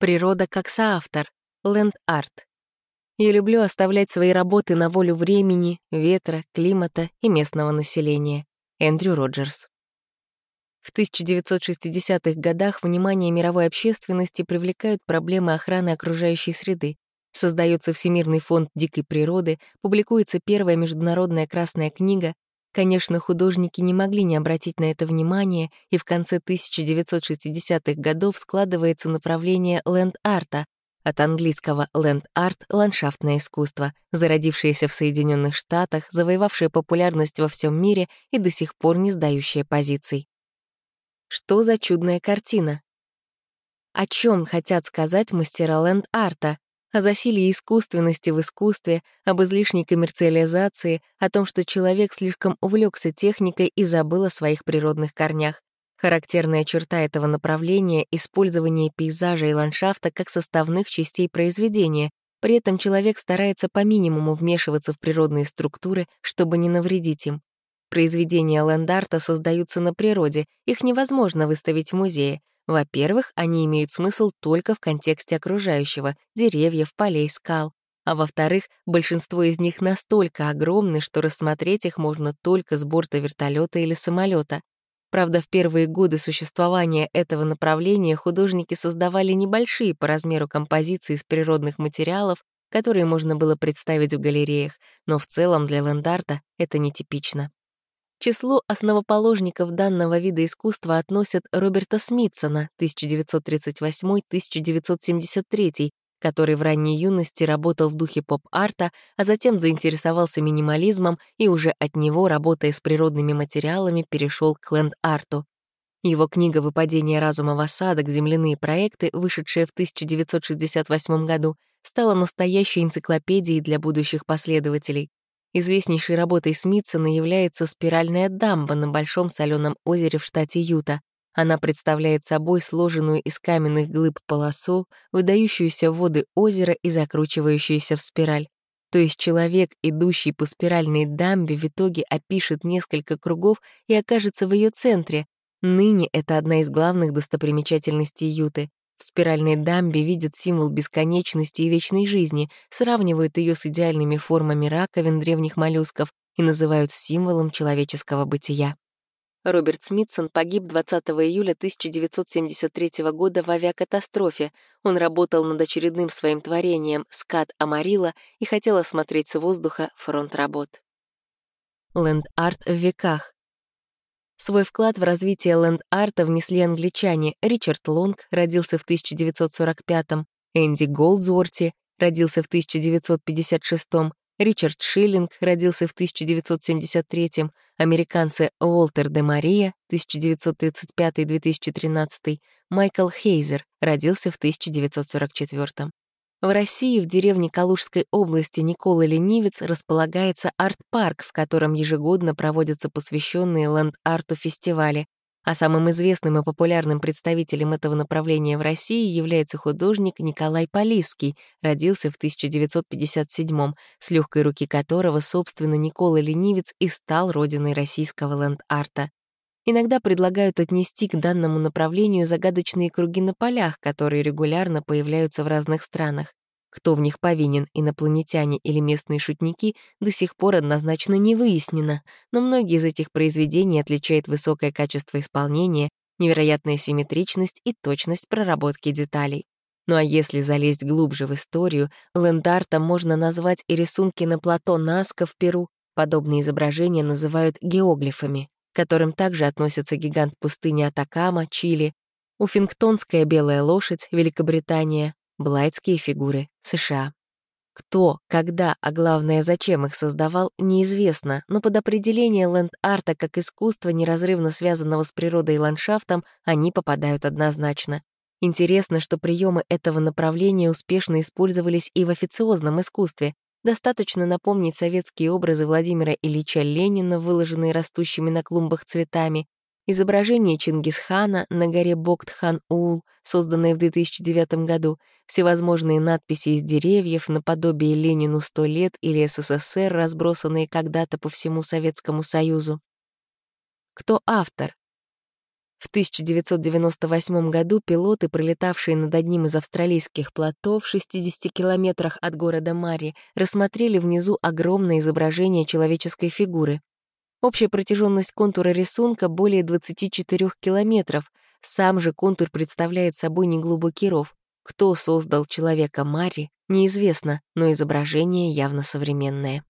Природа как соавтор. Ленд-арт. Я люблю оставлять свои работы на волю времени, ветра, климата и местного населения. Эндрю Роджерс. В 1960-х годах внимание мировой общественности привлекают проблемы охраны окружающей среды. Создается Всемирный фонд дикой природы, публикуется первая международная красная книга. Конечно, художники не могли не обратить на это внимание, и в конце 1960-х годов складывается направление ленд-арта, от английского art — ландшафтное искусство, зародившееся в Соединенных Штатах, завоевавшее популярность во всем мире и до сих пор не сдающее позиций. Что за чудная картина? О чем хотят сказать мастера ленд-арта? О засилии искусственности в искусстве, об излишней коммерциализации, о том, что человек слишком увлекся техникой и забыл о своих природных корнях. Характерная черта этого направления — использование пейзажа и ландшафта как составных частей произведения, при этом человек старается по минимуму вмешиваться в природные структуры, чтобы не навредить им. Произведения лендарта создаются на природе, их невозможно выставить в музее. Во-первых, они имеют смысл только в контексте окружающего — деревьев, полей, скал. А во-вторых, большинство из них настолько огромны, что рассмотреть их можно только с борта вертолета или самолета. Правда, в первые годы существования этого направления художники создавали небольшие по размеру композиции из природных материалов, которые можно было представить в галереях, но в целом для лендарта это нетипично числу основоположников данного вида искусства относят Роберта Смитсона 1938-1973, который в ранней юности работал в духе поп-арта, а затем заинтересовался минимализмом и уже от него, работая с природными материалами, перешел к ленд-арту. Его книга «Выпадение разума в осадок. Земляные проекты», вышедшая в 1968 году, стала настоящей энциклопедией для будущих последователей. Известнейшей работой Смитсона является спиральная дамба на Большом соленом озере в штате Юта. Она представляет собой сложенную из каменных глыб полосу, выдающуюся в воды озера и закручивающуюся в спираль. То есть человек, идущий по спиральной дамбе, в итоге опишет несколько кругов и окажется в ее центре. Ныне это одна из главных достопримечательностей Юты. В спиральной дамбе видят символ бесконечности и вечной жизни, сравнивают ее с идеальными формами раковин древних моллюсков и называют символом человеческого бытия. Роберт Смитсон погиб 20 июля 1973 года в авиакатастрофе. Он работал над очередным своим творением «Скат Амарилло» и хотел осмотреть с воздуха фронт работ. Ленд-арт в веках. Свой вклад в развитие ленд-арта внесли англичане Ричард Лонг, родился в 1945-м, Энди Голдзворти, родился в 1956-м, Ричард Шиллинг, родился в 1973-м, американцы Уолтер де Мария, 1935-2013, Майкл Хейзер, родился в 1944-м. В России, в деревне Калужской области Никола Ленивец располагается арт-парк, в котором ежегодно проводятся посвященные ленд-арту фестивали. А самым известным и популярным представителем этого направления в России является художник Николай Полиский, родился в 1957 с легкой руки которого, собственно, Никола Ленивец и стал родиной российского ленд-арта. Иногда предлагают отнести к данному направлению загадочные круги на полях, которые регулярно появляются в разных странах. Кто в них повинен, инопланетяне или местные шутники, до сих пор однозначно не выяснено, но многие из этих произведений отличают высокое качество исполнения, невероятная симметричность и точность проработки деталей. Ну а если залезть глубже в историю, лендартом можно назвать и рисунки на плато Наска в Перу, подобные изображения называют геоглифами которым также относятся гигант пустыни Атакама, Чили, Уфингтонская белая лошадь, Великобритания, Блайтские фигуры, США. Кто, когда, а главное, зачем их создавал, неизвестно, но под определение ленд-арта как искусства, неразрывно связанного с природой и ландшафтом, они попадают однозначно. Интересно, что приемы этого направления успешно использовались и в официозном искусстве, Достаточно напомнить советские образы Владимира Ильича Ленина, выложенные растущими на клумбах цветами, изображение Чингисхана на горе Боктхан-Ул, созданное в 2009 году, всевозможные надписи из деревьев наподобие «Ленину сто лет» или «СССР», разбросанные когда-то по всему Советскому Союзу. Кто автор? В 1998 году пилоты, пролетавшие над одним из австралийских плато в 60 километрах от города Мари, рассмотрели внизу огромное изображение человеческой фигуры. Общая протяженность контура рисунка более 24 километров. Сам же контур представляет собой неглубокий ров. Кто создал человека Мари, неизвестно, но изображение явно современное.